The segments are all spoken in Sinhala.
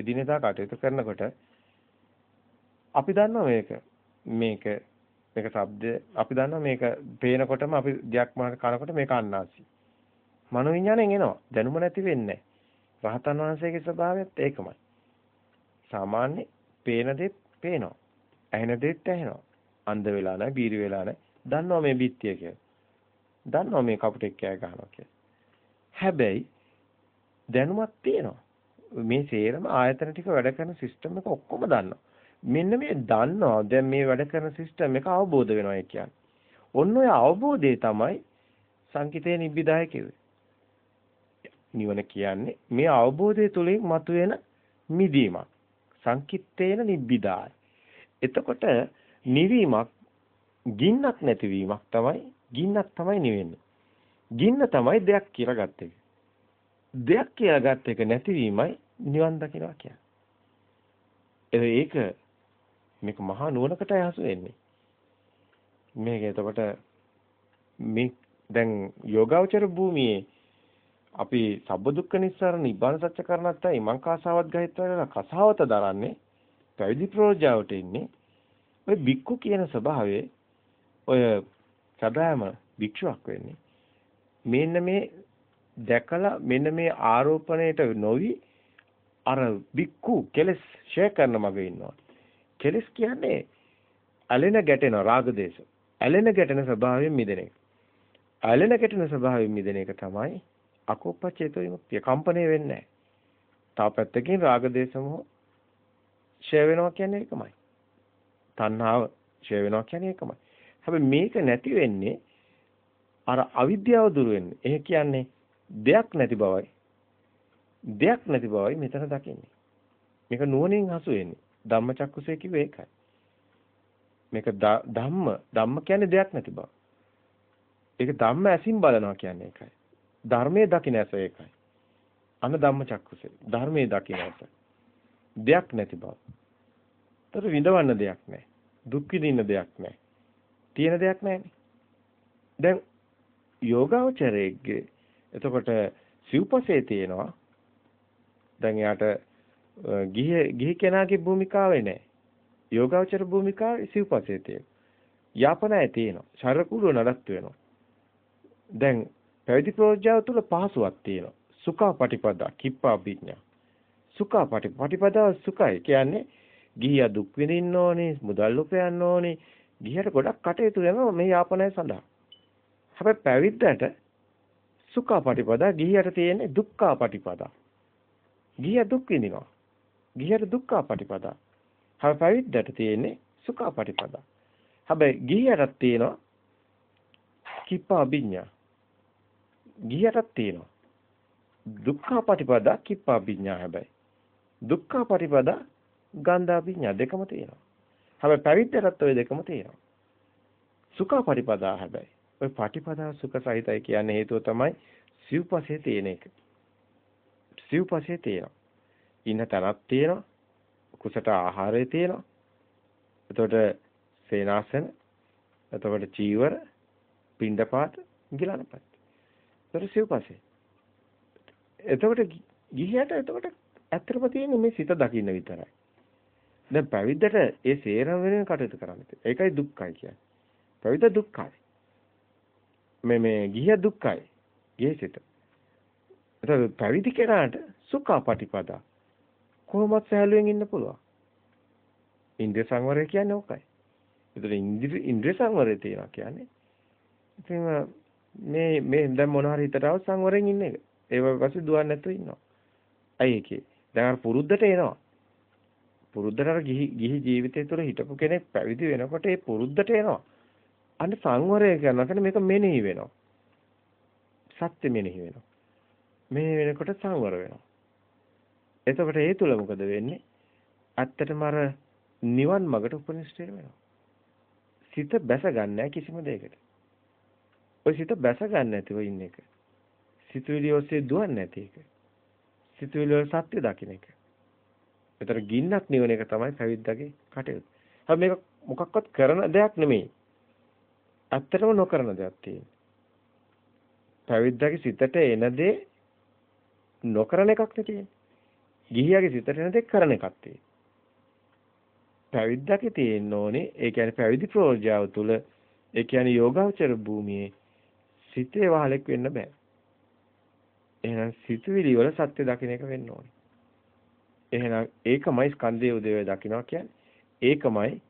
එදිනෙදා කටයුතු කරනකොට අපි දන්නවා මේක මේක මේක ශබ්ද අපි දන්නවා මේක පේනකොටම අපි දෙයක් මාන කනකොට මේක අන්නාසි. මනෝ විඥාණයෙන් එනවා. දැනුම නැති වෙන්නේ රහතන් වහන්සේගේ ස්වභාවයත් ඒකමයි. සාමාන්‍ය පේන දෙත් පේනවා. ඇහෙන දෙත් ඇහෙනවා. අන්ධ වෙලා නැහැ, බීරි වෙලා නැහැ. දන්නවා මේ බිත්තිය කියලා. දන්නවා මේ කපුටෙක් කෑ ගහනවා කියලා. හැබැයි දැනුමක් තියෙනවා. මේ සේරම ආයතන ටික වැඩ කරන සිස්ටම් එක ඔක්කොම දන්නවා. මෙන්න මේ දන්නවා දැන් මේ වැඩ කරන සිස්ටම් එක අවබෝධ වෙනවා කියන්නේ. ඔන්න ඔය අවබෝධය තමයි සංකිතේ නිබ්බිදාය කිව්වේ. නිවන කියන්නේ මේ අවබෝධය තුළින් මතුවෙන මිදීමක්. සංකිට්ඨේන නිබ්බිදාය. එතකොට නිවීමක් ගින්නක් නැතිවීමක් තමයි ගින්නක් තමයි නිවෙන්නේ. ගින්න තමයි දෙයක් කියලා ගත්ත එක. දෙයක් කියලා ගත්ත එක නැතිවීමයි නිවන් දකිනවා කියන්නේ. ඒක මේක මහා නුවණකටයි හසු වෙන්නේ. මේක එතකොට මේ දැන් යෝගාවචර භූමියේ අපි සබ්බ දුක්ඛ නිස්සාරණ නිබ්බාන සත්‍ය කරණත්තයි මං කාසාවත් ගහිත්වා කසාවත දරන්නේ පැවිදි ප්‍රෝජාවට ඉන්නේ ඔය බික්කු කියන ස්වභාවයේ ඔය සදාම භික්ෂුවක් වෙන්නේ මෙන්න මේ දැකලා මෙන්න මේ ආරෝපණයට නොවි අර බික්කු කෙලස් ෂේ කරන මග ඉන්නවා. කෙලස් කියන්නේ ඇලෙන ගැටෙන රාග දේශ. ඇලෙන ගැටෙන ස්වභාවයෙන් මිදෙන එක. ඇලෙන ගැටෙන ස්වභාවයෙන් මිදෙන එක තමයි අකෝපචේතෝ විමුක්තිය. කම්පණය වෙන්නේ නැහැ. තව පැත්තකින් රාග දේශමෝ ෂේ වෙනවා කියන්නේ ඒකමයි තණ්හාව ෂේ වෙනවා කියන්නේ ඒකමයි හැබැයි මේක නැති වෙන්නේ අර අවිද්‍යාව දුර වෙන්නේ. ඒ කියන්නේ දෙයක් නැති බවයි. දෙයක් නැති බවයි මෙතන දකින්නේ. මේක නුවණින් හසු වෙන්නේ. ධම්මචක්කුසේ කිව්වේ ඒකයි. මේක ධම්ම ධම්ම කියන්නේ දෙයක් නැති බව. ඒක ධම්ම ඇසින් බලනවා කියන්නේ ඒකයි. ධර්මයේ දකින්න ඇස ඒකයි. අන ධම්මචක්කුසේ ධර්මයේ දකින්න ඇස. දෙයක් නැති බව. ତර විඳවන්න දෙයක් නැහැ. දුක් විඳින්න දෙයක් නැහැ. තියෙන දෙයක් නැහැනේ. දැන් යෝගාවචරයේගේ එතකොට සිව්පසේ තියෙනවා. දැන් යාට ගිහි ගිහි කෙනාගේ භූමිකාවේ නැහැ. යෝගාවචර භූමිකාවේ සිව්පසේ තියෙනවා. යාපනයේ තියෙනවා. ශරකුඩුව නඩත්තු වෙනවා. දැන් පැවිදි ප්‍රෝජාව තුල පහසුවක් තියෙනවා. සුඛා පටිපදා කිප්පා විඥා. සුඛා පටිපදා සුඛයි කියන්නේ ගිහියා දුක් විඳින්න ඕනේ, මුදල් උපයන්න ඕනේ, ගිහට ගොඩක් කටයුතු වෙනවා මේ යාපනය සඳහා. හැබැයි පැවිද්දට සුඛාපටිපදා ගිහියට තියෙන්නේ දුක්ඛාපටිපදා. ගිහිය දුක් විඳිනවා. ගිහියට දුක්ඛාපටිපදා. හැබැයි පැවිද්දට තියෙන්නේ සුඛාපටිපදා. හැබැයි ගිහියටත් තියෙනවා කිප්පා අභිඥා. ගිහියටත් තියෙනවා දුක්ඛාපටිපදා කිප්පා අභිඥා හැබැයි. දුක්ඛාපටිපදා ගන්ධාභිඥා දෙකම තියෙනවා. හැබැයි පැවිද්දටත් ওই දෙකම තියෙනවා. සුඛ පරිපදා හැබැයි. ওই පටිපදා සුඛ සහිතයි කියන්නේ හේතුව තමයි සිව්පසේ තියෙන එක. සිව්පසේ තියෙනවා. ඉන්න තැනක් තියෙනවා. කුසට ආහාරය තියෙනවා. එතකොට සේනාසන, එතකොට චීවර, පිණ්ඩපාත, ගිලනපත්. එතකොට සිව්පසේ. එතකොට ගිහියට එතකොට ඇත්තටම තියෙන්නේ මේ සිත දකින්න විතරයි. දැන් පැවිද්දට ඒ සේරම වෙනුවෙන් කටයුතු කරන්න ඒකයි දුක්ඛයි කියන්නේ. පැවිද්ද දුක්ඛයි. මේ මේ ගිහිය දුක්ඛයි. ගිහිසිත. එතකොට පැවිදි කෙනාට සුඛාපටිපදා කොහොමත් සහැල්ලුවෙන් ඉන්න පුළුවන්. ඉන්ද්‍රිය සංවරය කියන්නේ ඕකයි. ඒතර ඉන්ද්‍රිය ඉන්ද්‍රිය සංවරය තියනවා කියන්නේ. ඉතින් මේ මේ දැන් මොන හරි හිතට ආව සංවරයෙන් ඉන්න එක. ඒ වගේ දුවන්නේ නැතුව ඉන්නවා. අයි ඒකේ. දැන් අර පුරුද්දට එනවා. පුරුද්දට ගිහි ගිහි ජීවිතය තුළ හිටපු කෙනෙක් පැවිදි වෙනකොට ඒ පුරුද්දට එනවා. අන්න සංවරය කරනකොට මේක මෙනෙහි වෙනවා. සත්‍ය මෙනෙහි වෙනවා. මේ වෙනකොට සංවර වෙනවා. එතකොට ඒ තුල මොකද වෙන්නේ? ඇත්තටම අර නිවන් මගට උපනිෂ්ඨ වෙනවා. සිත බැස ගන්නෑ කිසිම දෙයකට. ඔය සිත බැස ගන්න නැතිව ඉන්න එක. සිතුවිලි ඔස්සේ දුවන්නේ නැති එක. සිතුවිලි වල සත්‍ය දකින්න එක. ඒතර ගින්නක් නිවන එක තමයි පැවිද්දගේ කටයුතු. හැබැයි මේක මොකක්වත් කරන දෙයක් නෙමෙයි. ඇත්තටම නොකරන දෙයක් තියෙනවා. පැවිද්දගේ සිතට එන දේ නොකරන එකක් නේ තියෙන්නේ. ගිහියාගේ සිතට එන දේ කරන එකක් තියෙන්නේ. පැවිද්දකේ තියෙන්න ඕනේ ඒ කියන්නේ පැවිදි ප්‍රෝජාව තුල ඒ කියන්නේ යෝගාචර භූමියේ සිතේ වහලෙක් වෙන්න බෑ. එහෙනම් සිතුවිලි වල සත්‍ය දකින්න එක වෙන්න ඕනේ. එහෙනම් ඒකමයි ස්කන්ධයේ උදේවේ දකින්නවා කියන්නේ. ඒකමයි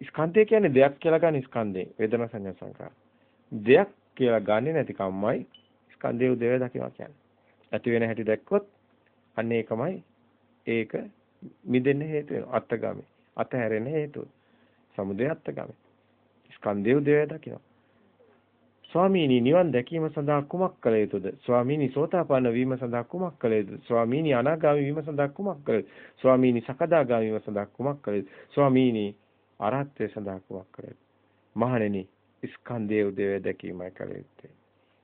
ස්කන්ධය කියන්නේ දෙයක් කියලා ගන්න ස්කන්ධේ වේදනා සංඥා සංකාර. දෙයක් කියලා ගන්නෙ නැති කම්මයි ස්කන්ධයේ උදේවේ දකින්නවා කියන්නේ. ඇති වෙන හැටි දැක්කොත් අන්න ඒකමයි ඒක මිදෙන්න හේතු වෙනවා. අත්ගාමී. අතහැරෙන හේතුව. සමුදය අත්ගාමී. ස්කන්ධයේ උදේවේ දකින්නවා. ස්වාමීනි නිවන් දැකීම සඳහා කුමක් කළ යුතුද? ස්වාමීනි සෝතාපන්න වීම සඳහා කුමක් කළ යුතුද? ස්වාමීනි අනාගාමී වීම සඳහා කුමක් කළ යුතුද? ස්වාමීනි සකදාගාමී වීම සඳහා කුමක් කළ යුතුද? ස්වාමීනි අරහත්ත්වය සඳහා කුමක් කළ යුතුද? මහණෙනි ස්කන්ධයේ උදේවැ දැකීමයි කළ යුත්තේ.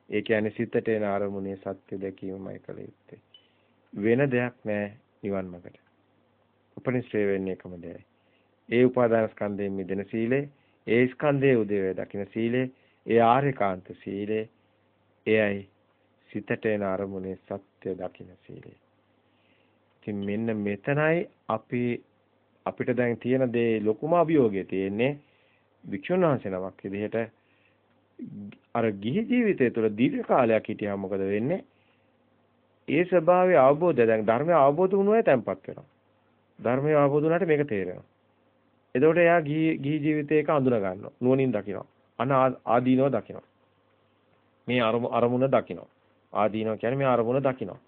ඒ කියන්නේ සිතට එන අරමුණේ සත්‍ය දැකීමයි කළ යුත්තේ. වෙන දෙයක් නෑ නිවන් මාර්ගට. උපනිශ්‍රේ වෙන්නේ එකම දෙයයි. ඒ උපාදාන ස්කන්ධයෙන් මිදෙන සීලය, ඒ ස්කන්ධයේ උදේවැ දකින සීලය ඒ ආර්යකාන්ත සීලය එයයි සිතට එන අරමුණේ සත්‍ය දකින සීලය. ඉතින් මෙන්න මෙතනයි අපි අපිට දැන් තියෙන දේ ලොකුම අභියෝගය තියෙන්නේ වික්ෂුන් වහන්සේ නමක් විදිහට අර ගිහි ජීවිතය තුළ දීර්ඝ කාලයක් හිටියා මොකද වෙන්නේ? ඒ ස්වභාවය අවබෝධය දැන් ධර්මය අවබෝධ වුණොත් තැම්පත් වෙනවා. ධර්මය අවබෝධ වුණාට මේක තේරෙනවා. එතකොට එයා ගිහි ගිහි ජීවිතයක අඳුන ගන්නවා. නුවණින් දකිනවා. අන ආදීනව දකිනවා. මේ අරමුණ දකිනවා. ආදීනව කියන්නේ මේ අරමුණ දකිනවා.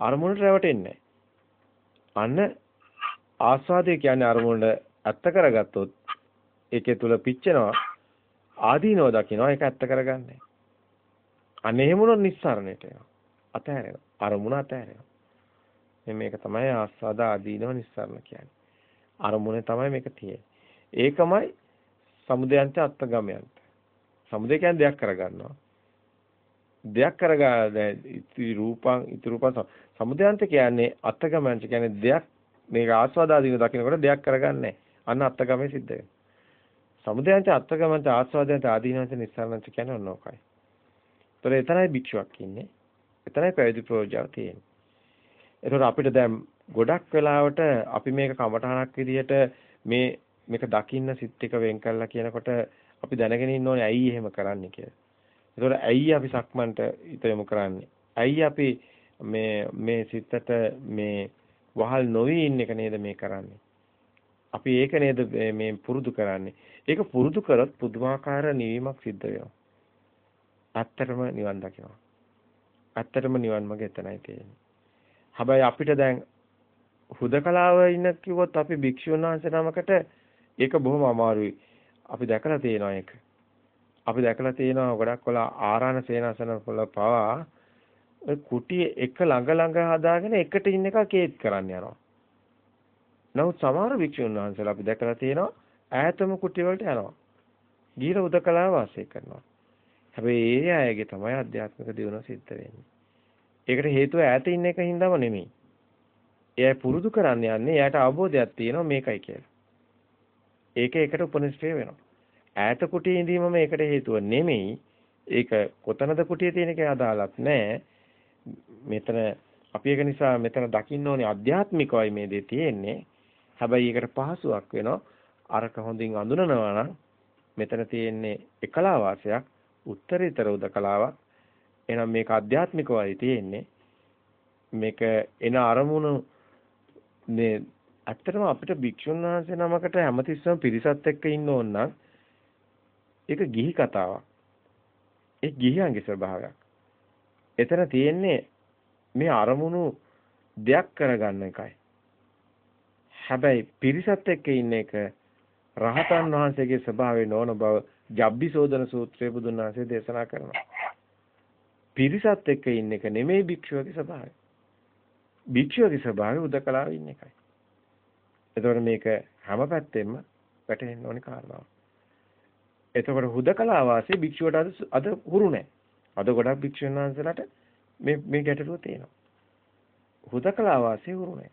අරමුණට රැවටෙන්නේ අන්න ආස්වාදය කියන්නේ අරමුණ ඇත්ත කරගත්තොත් ඒකේ තුල පිච්චෙනවා. ආදීනව දකිනවා ඒක ඇත්ත කරගන්නේ. අන්න එහෙමුණොත් නිස්සාරණයට යනවා. අතහැරෙනවා. අරමුණ අතහැරෙනවා. මේක තමයි ආස්වාද ආදීනව නිස්සාරණ කියන්නේ. අරමුණේ තමයි මේක තියෙන්නේ. ඒකමයි සමුදයන්ට අත්ගමයන්ට. සමුදය කියන්නේ දෙයක් කරගන්නවා. දෙයක් කරගන්න ඉති රූපං ඉති රූපං සමුදයන්ට කියන්නේ අත්ගමයන්ට කියන්නේ දෙයක් මේක ආස්වාදාදීන දකින්නකොට දෙයක් කරගන්නේ. අන්න අත්ගමයේ සිද්ධ වෙනවා. සමුදයන්ට අත්ගමන්ට ආස්වාදයන්ට ආදීනන්ට නිස්සාරණන්ට කියන්නේ ඔන්න ඔකයි. ඒතර එතනයි භික්ෂුවක් ඉන්නේ. එතනයි පැවිදි ප්‍රෝජාව තියෙන්නේ. ඒතර අපිට දැන් ගොඩක් වෙලාවට අපි මේක කමඨහනක් විදිහට මේ මේක දකින්න සිත් එක වෙන් කළා කියනකොට අපි දැනගෙන ඉන්න ඕනේ ඇයි එහෙම කරන්නේ කියලා. ඒතකොට ඇයි අපි සක්මන්ට හිත යොමු කරන්නේ? ඇයි අපි මේ මේ සිතට මේ වහල් නොවි ඉන්න එක නේද මේ කරන්නේ? අපි ඒක නේද මේ පුරුදු කරන්නේ. ඒක පුරුදු කරොත් පුදුමාකාර නිවීමක් සිද්ධ වෙනවා. ඇත්තටම නිවන් දකිනවා. ඇත්තටම නිවන් මඟ එතනයි තියෙන්නේ. හැබැයි අපිට දැන් හුදකලාව ඉන්න කිව්වොත් අපි භික්ෂුන් වහන්සේ නමකට ඒක බොහොම අමාරුයි. අපි දැකලා තියෙනවා ඒක. අපි දැකලා තියෙනවා ගොඩක් වල ආරාණ සේනාසන වල පවා ඔය කුටි එක ළඟ ළඟ හදාගෙන එකට ඉන්න එක කේත් කරන්න යනවා. නමුත් සමහර වික්ෂුන් වහන්සේලා අපි දැකලා තියෙනවා ඈතම කුටි වලට යනවා. ගීර උදකලා වාසය කරනවා. හැබැයි ඒ අයගේ තමයි අධ්‍යාත්මික දියුණුව සිද්ධ වෙන්නේ. ඒකට හේතුව ඈත ඉන්න එක හින්දාම නෙමෙයි. එයා පුරුදු කරන්න යන්නේ එයාට අවබෝධයක් තියෙනවා මේකයි කියලා. ඒක එකට උපනිෂ්ඨය වෙනවා. ඈත කුටියේ ඉඳීමම ඒකට හේතුව නෙමෙයි. ඒක කොතනද කුටියේ තියෙන එකේ අදාළක් නැහැ. මෙතන අපි ඒක නිසා මෙතන දකින්න ඕනේ අධ්‍යාත්මිකවයි මේ දේ තියෙන්නේ. හැබැයි ඒකට පහසුවක් වෙනවා. අරක හොඳින් අඳුනනවා නම් මෙතන තියෙන්නේ එකලා වාසයක් උත්තරීතර උදකලාවක්. එහෙනම් මේක අධ්‍යාත්මිකවයි තියෙන්නේ. මේක එන අරමුණු මේ ඇත්තටම අපිට භික්ෂුන් වහන්සේ නමකට හැමතිස්සම පිරිසත් එක්ක ඉන්න ඕන නම් ඒක ගිහි කතාවක්. ඒ ගිහියන්ගේ ස්වභාවයක්. එතන තියෙන්නේ මේ අරමුණු දෙයක් කරගන්න එකයි. හැබැයි පිරිසත් එක්ක ඉන්න එක රහතන් වහන්සේගේ ස්වභාවය නොවන බව ජබ්බිසෝදන සූත්‍රයේ බුදුන් වහන්සේ දේශනා කරනවා. පිරිසත් එක්ක ඉන්න එක නෙමෙයි භික්ෂුවගේ ස්වභාවය. භික්ෂුවගේ ස්වභාවය උදකලාවේ ඉන්න එකයි. එතකොට මේක හැම පැත්තෙම වැටෙන්න ඕනි කාරණාවක්. එතකොට හුදකලා වාසී භික්ෂුවට අද අද හුරු නැහැ. අද ගොඩක් භික්ෂුන් වහන්සේලාට මේ මේ ගැටලුව තියෙනවා. හුදකලා වාසී හුරු නැහැ.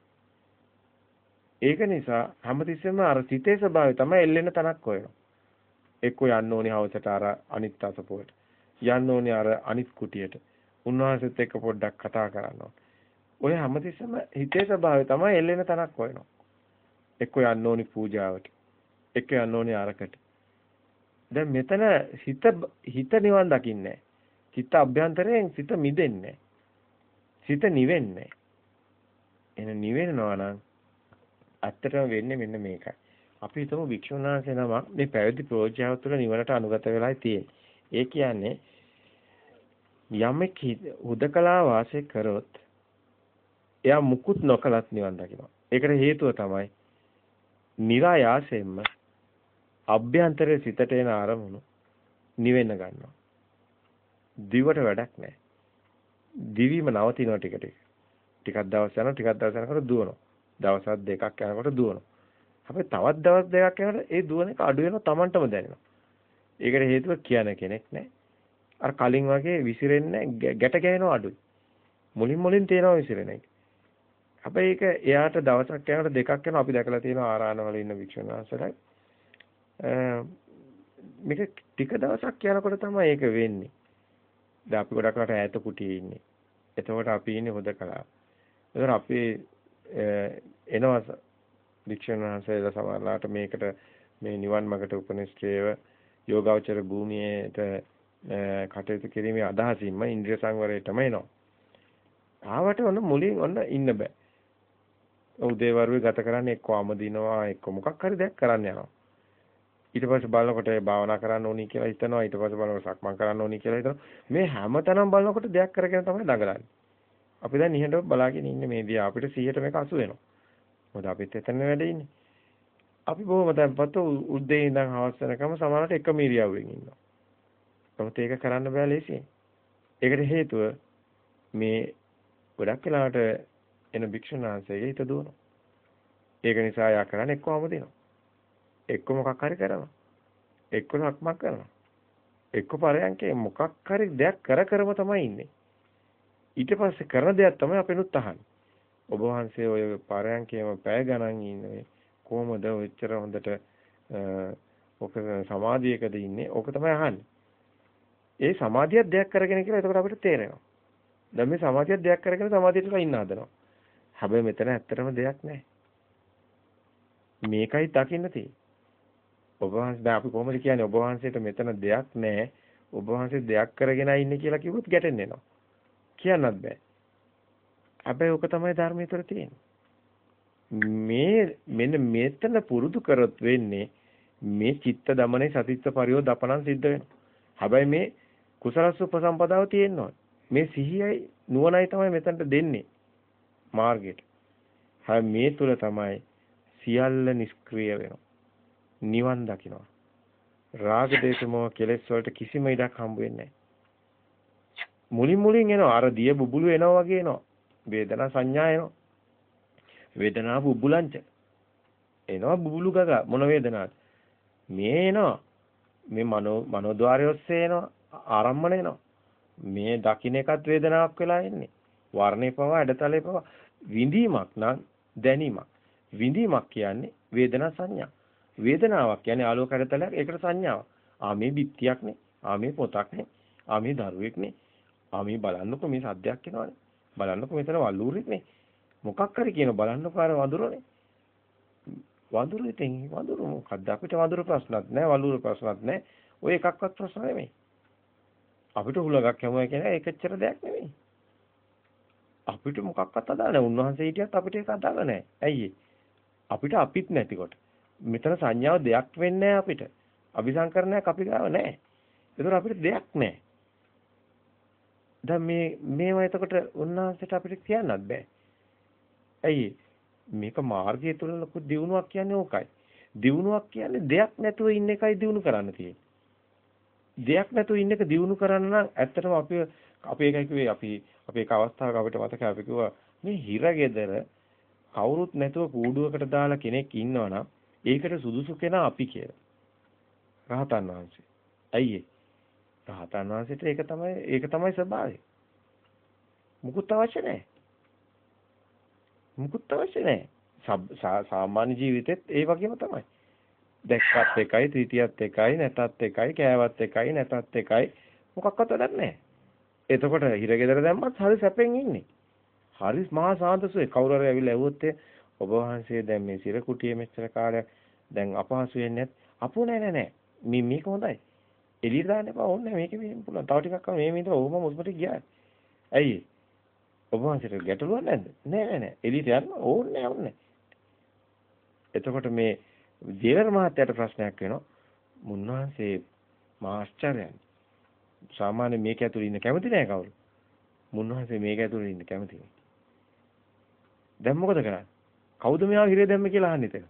ඒක නිසා හැමතිස්සෙම අර සිතේ ස්වභාවය තමයි එල්ලෙන තනක් හොයනවා. එක්ක යන්න ඕනි හවසට අර අනිත් අසපුවට. යන්න ඕනි අර අනිත් කුටියට. උන්වහන්සේත් එක්ක පොඩ්ඩක් කතා කරනවා. ඔය හැමතිස්සෙම හිතේ ස්වභාවය තමයි එල්ලෙන තනක් හොයනවා. එක්ක යන්න ඕනි පූජාවට. එක්ක යන්න ඕනි අරකට. දැන් මෙතන හිත හිත නිවන් දකින්නේ චිත්ත අභ්‍යන්තරයෙන් සිත මිදෙන්නේ සිත නිවෙන්නේ එන නිවෙනවා නම් ඇත්තටම වෙන්නේ මෙන්න මේකයි. අපි හිතමු වික්ෂුන් වහන්සේ නමක් මේ පැවිදි ප්‍රෝජාව තුළ නිවනට අනුගත වෙලායි තියෙන්නේ. ඒ කියන්නේ යමෙක් හුදකලා වාසය කරොත් එයා මුකුත් නොකලත් නිවන් දකිනවා. ඒකට හේතුව තමයි નિરાයාසයෙන්ම අභ්‍යන්තරයේ සිතට එන අරමුණු නිවෙන්න ගන්නවා. දිවට වැඩක් නැහැ. දිවීම නවතිනවා ටික ටික. ටිකක් දවස් යනවා ටිකක් දවස් යනකොට දුවනවා. දවස් දෙකක් යනකොට දුවනවා. හැබැයි තවත් දවස් දෙකක් යනකොට ඒ දුවන එක අඩු වෙනවා Tamanටම දැනෙනවා. ඒකට හේතුව කියන කෙනෙක් නැහැ. අර කලින් වගේ විසිරෙන්නේ ගැට ගැහෙනවා අඩුයි. මුලින් මුලින් තේනවා විසිරෙන එක. හැබැයි ඒක එයාට දවසක් යනකොට දෙකක් යනවා අපි දැකලා තියෙනවා ආරාණවල ඉන්න වික්ෂුන් වහන්සේලා. මේක ටික දවසක් යනකොට තමයි ඒක වෙන්නේ. දැන් අපි ගොඩක් රට ඈත කුටියේ ඉන්නේ. එතකොට අපි ඉන්නේ හොදකලා. ඒතර අපි එනවා වික්ෂුන් වහන්සේලා සමහරලාට මේකට මේ නිවන් මාර්ගට උපනිෂ්ඨේව යෝගාවචර භූමියේට කටයුතු කිරීමේ අදහසින්ම ඉන්ද්‍රිය සංවරයටම එනවා. ආවට ඔන්න මුලින් ඔන්න ඉන්න බෑ. උදේවරුේ ගත කරන්නේ එක්ක අමදිනවා එක්ක මොකක් හරි දෙයක් කරන්න යනවා. ඊට පස්සේ බලනකොට භාවනා කරන්න ඕනි කියලා හිතනවා ඊට පස්සේ බලනකොට සක්මන් කරන්න ඕනි කියලා හිතනවා මේ හැමතැනම බලනකොට දෙයක් කරගෙන තමයි දඟලන්නේ. අපි දැන් නිහඬව බලාගෙන ඉන්නේ මේ දිහා අපිට 100ට මේක අසු වෙනවා. මොකද අපිත් එතන වැඩ ඉන්නේ. අපි බොහොම දැන්පත් උද්දේ ඉඳන් හවස වෙනකම් සමහරවිට එකම ඉරියව්වෙන් ඉන්නවා. නමුත් ඒක කරන්න බෑ ලේසියෙන්. ඒකට හේතුව මේ ගොඩක් වෙලාවට එන භික්ෂුන් වහන්සේගේ හිත දුවනවා. ඒක නිසා යා කරන්නේ එක්කම දෙනවා. එක්ක මොකක් හරි කරනවා. එක්ක ලක්මක් කරනවා. එක්ක පරයන්කේ මොකක් හරි දෙයක් කර කරම තමයි ඉන්නේ. ඊට පස්සේ කරන දෙයක් තමයි අපෙනුත් අහන්නේ. ඔබ වහන්සේ ඔය පරයන්කේම පැය ගණන් ඉන්නේ කොහොමද ඔච්චර හොඳට ඔක සමාධියකද ඉන්නේ? ඕක තමයි අහන්නේ. ඒ සමාධියක් දෙයක් කරගෙන කියලා එතකොට අපිට තේරෙනවා. දැන් මේ සමාධියක් දෙයක් කරගෙන සමාධියට ඉන්න හදනවා. හැබැයි මෙතන ඇත්තටම දෙයක් නැහැ. මේකයි දකින්න තියෙන්නේ. ඔබ වහන්සේ දැන් අපි කොහොමද කියන්නේ ඔබ වහන්සේට මෙතන දෙයක් නැහැ. ඔබ වහන්සේ දෙයක් කරගෙන ඉන්නේ කියලා කිව්වොත් ගැටෙන්නෙනවා. කියන්නත් බෑ. හැබැයි ඕක තමයි ධර්මයේ තුර තියෙන්නේ. මේ මෙන්න මෙතන පුරුදු කරොත් වෙන්නේ මේ චිත්ත දමනේ සතිත්ත පරියෝ දපණන් සිද්ධ වෙනවා. හැබැයි මේ කුසලස්ස උපසම්පදාව තියෙනවා. මේ සිහියයි නුවණයි තමයි මෙතනට දෙන්නේ මාර්ගයට. හැබැයි මේ තුල තමයි සියල්ල නිෂ්ක්‍රිය වෙනවා. නිවන් දකිනවා. රාග දේශ මොහ කෙලෙස් වලට කිසිම ඉඩක් හම්බ වෙන්නේ නැහැ. මුලින් මුලින් එනවා අර දිය බුබුලු එනවා වගේ එනවා. වේදනා සංඥා එනවා. වේදනා බුබුලංච. එනවා බුබුලු ගග මොන වේදනාවද? මේ එනවා. මේ මනෝ මනෝද්වාරය ඔස්සේ එනවා ආරම්මන එනවා. මේ දකින්න එකත් වේදනාවක් වෙලා එන්නේ. වර්ණේ පවා ඇඩතලේ පවා විඳීමක් නම් දැනීමක්. විඳීමක් කියන්නේ වේදනා සංඥා. වේදනාවක් කියන්නේ ආලෝක ඇඩතලයක් ඒකට සංඥාවක්. ආ මේ බිත්තියක්නේ. ආ මේ පොතක්නේ. ආ මේ දරුවෙක්නේ. ආ මේ බලන්නකො මේ සද්දයක් එනවනේ. බලන්නකො මෙතන වල්ලූරික්නේ. මොකක් හරි කියන බලන්නකො අර වඳුරනේ. වඳුරු ඉතින් වඳුරු මොකද්ද අපිට වඳුරු ප්‍රශ්නත් නැහැ වලුරු ප්‍රශ්නත් නැහැ. ඔය එකක්වත් ප්‍රශ්න නෙමෙයි. අපිට හුලඟක් හැමෝම කියන්නේ ඒකච්චර දෙයක් නෙමෙයි. අපිට මොකක්වත් අදාළ නැහැ. උන්වහන්සේ හිටියත් අපිට ඒක අදාළ නැහැ. ඇයි අපිට අපිත් නැතිකොට. මෙතන සංඥාව දෙයක් වෙන්නේ අපිට. අபிසංකරණයක් අපි ගාව නැහැ. ඒතර අපිට දෙයක් නැහැ. දැන් මේ මේවා එතකොට උන්වහන්සේට අපිට කියන්නත් බෑ. ඇයි මේක මාර්ගය තුළ ලොකු දියුණුවක් කියන්නේ ඕකයි. දියුණුවක් කියන්නේ දෙයක් නැතුව ඉන්න එකයි දියුණු කරන්න තියෙන්නේ. දෙයක් නැතුව ඉන්න එක දියුණු කරන්න නම් ඇත්තටම අපි අපි එකයි කිව්වේ අපි අපි එක අවස්ථාවක අපිට මතකයි අපි කිව්වා මේ හිරගෙදර කවුරුත් නැතුව කූඩුවකට දාලා කෙනෙක් ඉන්නවනම් ඒකට සුදුසු කෙනා අපි කියලා. රහතන් වහන්සේ. ඇයි රහතන් වහන්සේට ඒක තමයි ඒක තමයි ස්වභාවය. මුකුත් අවශ්‍ය නැහැ. මුකුත් අවශ්‍ය නැහැ. සාමාන්‍ය ජීවිතෙත් ඒ වගේම තමයි. දැක්කත් එකයි, තීතියත් එකයි, නැතත් එකයි, කෑවත් එකයි, නැතත් එකයි මොකක්වත් වැඩක් නැහැ. එතකොට හිරගෙදර දැම්මත් හරි සැපෙන් ඉන්නේ. හරි මහා සාන්තසුයි. කවුරු හරි ඇවිල්ලා ඇහුවොත් ඔබ වහන්සේ දැන් මේ සිර කුටියේ මෙච්චර කාලයක් දැන් අපහසු වෙන්නේ නැත්. අපෝ නෑ නෑ නෑ. මේ මේක හොඳයි. එළියට දාන්න එපා. ඕනේ මේක මෙහෙම පුළුවන්. තව ටිකක් කම මේ මිනිහ ඔහොම මුස්පට ගියා. ඇයි? ඔබ වහන්සේට ගැටලුවක් නැද්ද? නෑ නෑ නෑ. එළියට යන්න ඕනේ නෑ ඕනේ. එතකොට මේ ජීවර මහත්තයාට ප්‍රශ්නයක් වෙනවා. මුන්වහන්සේ මාස්ටරයන්. සාමාන්‍ය මේක ඇතුළේ ඉන්න කැමති නෑ කවුරු. මුන්වහන්සේ මේක ඇතුළේ ඉන්න කැමති නෑ. දැන් මොකද කරන්නේ? කවුද මෙයා හිරේ දැම්ම කියලා අහන්නේ එතන.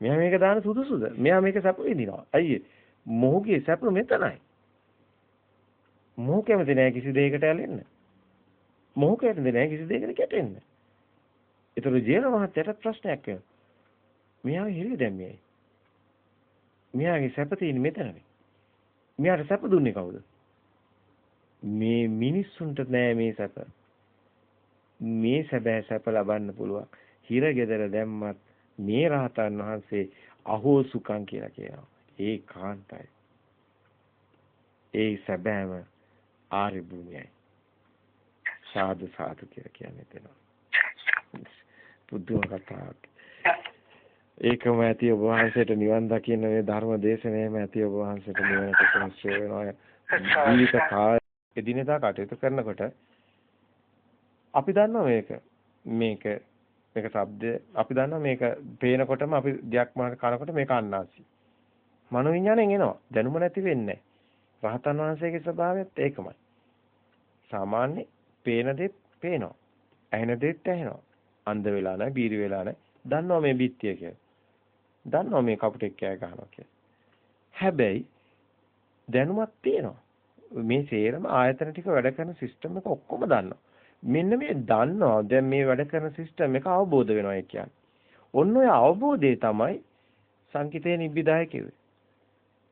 මෙයා මේක දාන සුදුසුද? මෙයා මේක සැප විඳිනවා. අයියේ මොහුගේ සැප මෙතනයි. මොහු කැමති නෑ කිසි දෙයකට ඇලෙන්න. මොහු කැමති නෑ කිසි දෙයකට කැටෙන්න. ඒතර ජීවන මහත්තයට ප්‍රශ්නයක් වෙනවා. මෙයා හිරේ දැම්මේ. මෙයාගේ සැප තියෙන්නේ මෙතනනේ. මෙයාට සැප දුන්නේ කවුද? මේ මිනිස්සුන්ට නෑ මේ සැප. මේ සැබෑ සැප ලබන්න පුළුවන්. හිර ගෙදර දැම්මත් මේ රහතන් වහන්සේ අහෝ සුඛං කියලා කියනවා. ඒ කාන්තයි. ඒ සැබෑම ආර්ය භූමියයි. සාදු සාදු කියලා කියන්නේ එතන. බුදුම කතාවක්. ඒකම ඇති ඔබ වහන්සේට නිවන් දකින්න මේ ධර්ම දේශනාවම ඇති ඔබ වහන්සේට නිවනට ප්‍රශ්‍රය වෙනවා. ජීවිත කාය එදිනෙදා කටයුතු කරනකොට අපි දන්නවා මේක මේක මේක ශබ්ද අපි දන්නවා මේක පේනකොටම අපි දෙයක් මාන කනකොට මේක අන්නාසි. මනෝ විඥාණයෙන් එනවා. දැනුම නැති වෙන්නේ රහතන් වහන්සේගේ ස්වභාවයත් ඒකමයි. සාමාන්‍ය පේන දෙත් පේනවා. ඇහෙන දෙත් ඇහෙනවා. අන්ධ වෙලා නැහැ, බීරි වෙලා නැහැ. දන්නවා මේ බිත්තිය කියලා. දන්නවා මේ කපුටෙක් කෑ ගහනවා කියලා. හැබැයි දැනුමක් තියෙනවා. මේ සේරම ආයතන ටික වැඩ කරන සිස්ටම් එක ඔක්කොම දන්නවා. මෙන්න මේ දන්නවා දැන් මේ වැඩ කරන සිස්ටම් එක අවබෝධ වෙනවා කියන්නේ. ඔන්න ඔය අවබෝධය තමයි සංකිතේ නිබ්බිදාය කිව්වේ.